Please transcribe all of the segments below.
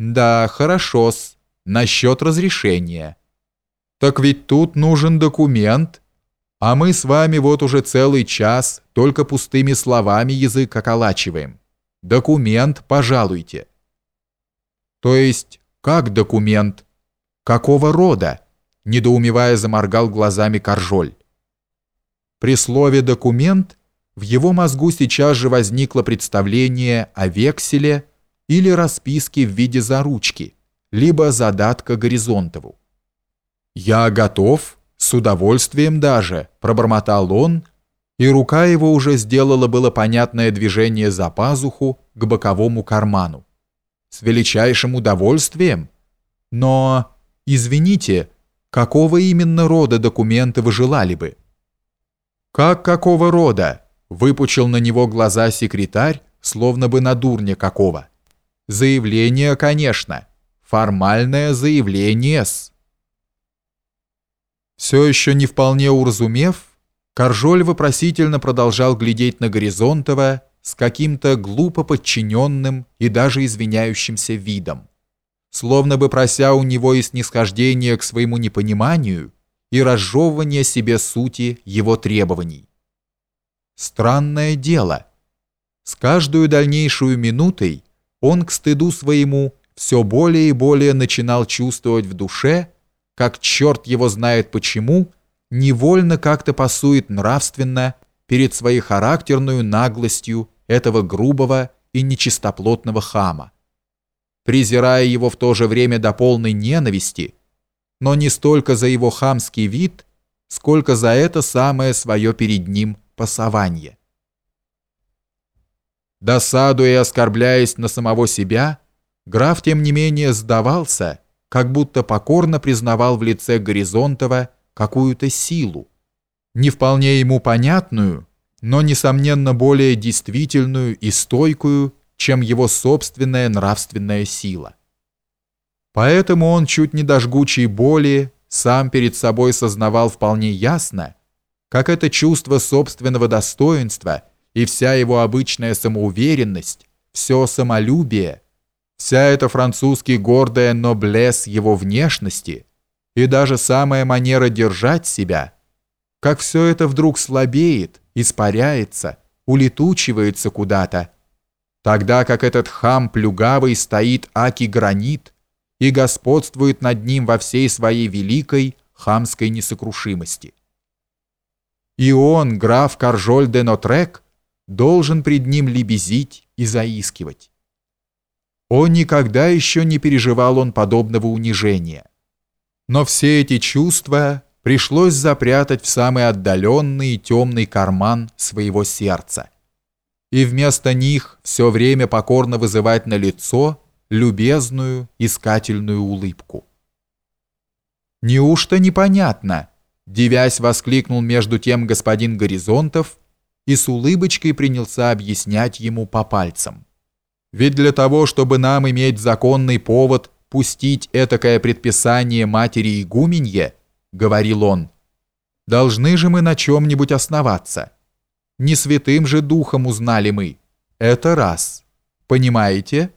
Да, хорошо-с, насчет разрешения. Так ведь тут нужен документ, а мы с вами вот уже целый час только пустыми словами язык околачиваем. Документ, пожалуйте. То есть, как документ? Какого рода? Недоумевая заморгал глазами Коржоль. При слове «документ» в его мозгу сейчас же возникло представление о векселе или расписке в виде заручки, либо задатка Горизонтову. «Я готов, с удовольствием даже», – пробормотал он, и рука его уже сделала было понятное движение за пазуху к боковому карману. «С величайшим удовольствием? Но, извините, какого именно рода документы вы желали бы?» «Как какого рода?» – выпучил на него глаза секретарь, словно бы на дурня какого. «Заявление, конечно. Формальное заявление-с». Все еще не вполне уразумев, Коржоль вопросительно продолжал глядеть на Горизонтова с каким-то глупо подчиненным и даже извиняющимся видом, словно бы прося у него и снисхождения к своему непониманию и разжевывания себе сути его требований. Странное дело. С каждую дальнейшую минутой он к стыду своему все более и более начинал чувствовать в душе, как черт его знает почему, невольно как-то пасует нравственно перед своей характерную наглостью этого грубого и нечистоплотного хама, презирая его в то же время до полной ненависти, но не столько за его хамский вид, сколько за это самое свое перед ним пасование. Досадуя и оскорбляясь на самого себя, граф тем не менее сдавался, как будто покорно признавал в лице Горизонтова какую-то силу, не вполне ему понятную, но, несомненно, более действительную и стойкую, чем его собственная нравственная сила. Поэтому он чуть не до жгучей боли сам перед собой сознавал вполне ясно, как это чувство собственного достоинства и вся его обычная самоуверенность, все самолюбие – Вся эта французский гордая ноблес его внешности и даже самая манера держать себя, как все это вдруг слабеет, испаряется, улетучивается куда-то, тогда как этот хам плюгавый стоит аки гранит и господствует над ним во всей своей великой хамской несокрушимости. И он, граф Каржоль де Нотрек, должен пред ним лебезить и заискивать. Он никогда еще не переживал он подобного унижения. Но все эти чувства пришлось запрятать в самый отдаленный и темный карман своего сердца. И вместо них все время покорно вызывать на лицо любезную, искательную улыбку. «Неужто непонятно?» – девясь воскликнул между тем господин Горизонтов и с улыбочкой принялся объяснять ему по пальцам. Ведь для того, чтобы нам иметь законный повод пустить этакое предписание матери игуменье, говорил он, должны же мы на чем-нибудь основаться. Не святым же духом узнали мы. Это раз. Понимаете?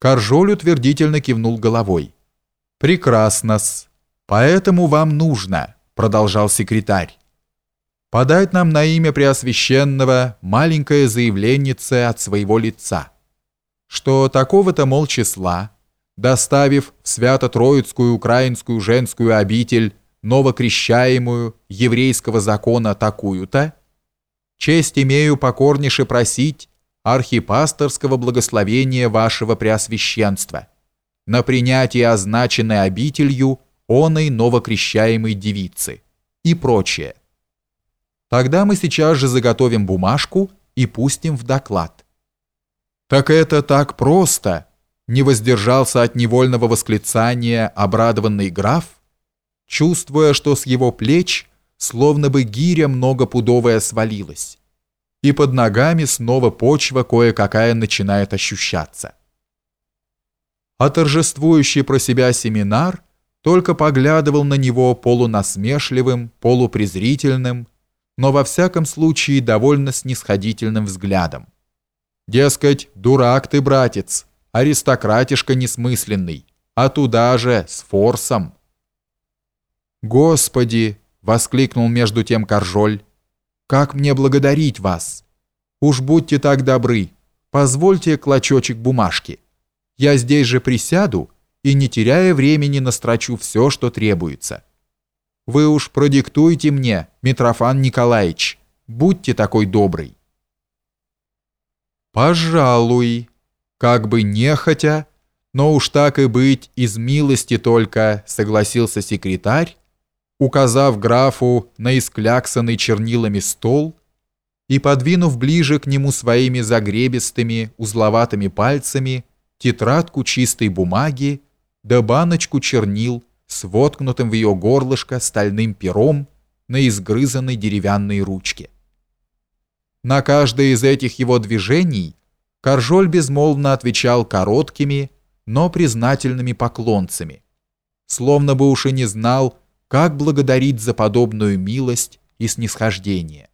Коржоль утвердительно кивнул головой. Прекрасно-с. Поэтому вам нужно, продолжал секретарь подать нам на имя Преосвященного маленькое заявленнице от своего лица, что такого-то, мол, числа, доставив в Свято-Троицкую украинскую женскую обитель новокрещаемую еврейского закона такую-то, честь имею покорнейше просить архипасторского благословения вашего Преосвященства на принятие означенной обителью оной новокрещаемой девицы и прочее. Тогда мы сейчас же заготовим бумажку и пустим в доклад. Так это так просто, не воздержался от невольного восклицания обрадованный граф, чувствуя, что с его плеч словно бы гиря многопудовая свалилась, и под ногами снова почва кое-какая начинает ощущаться. А торжествующий про себя семинар только поглядывал на него полунасмешливым, полупрезрительным, но во всяком случае довольно снисходительным взглядом. Дескать, дурак ты, братец, аристократишка несмысленный, а туда же, с форсом. «Господи!» — воскликнул между тем Коржоль. «Как мне благодарить вас? Уж будьте так добры, позвольте клочочек бумажки. Я здесь же присяду и, не теряя времени, настрочу все, что требуется. Вы уж продиктуйте мне, Митрофан Николаевич, будьте такой добрый». «Пожалуй», как бы нехотя, но уж так и быть, из милости только, согласился секретарь, указав графу на искляксанный чернилами стол и подвинув ближе к нему своими загребистыми, узловатыми пальцами тетрадку чистой бумаги да баночку чернил с воткнутым в ее горлышко стальным пером на изгрызанной деревянной ручке. На каждое из этих его движений Коржоль безмолвно отвечал короткими, но признательными поклонцами, словно бы уж и не знал, как благодарить за подобную милость и снисхождение.